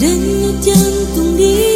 dan chân jantung đi.